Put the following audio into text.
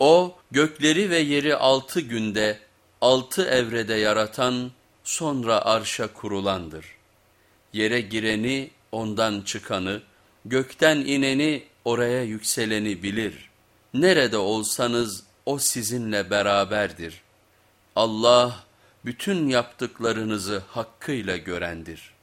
O gökleri ve yeri altı günde, altı evrede yaratan, sonra arşa kurulandır. Yere gireni, ondan çıkanı, gökten ineni, oraya yükseleni bilir. Nerede olsanız o sizinle beraberdir. Allah bütün yaptıklarınızı hakkıyla görendir.''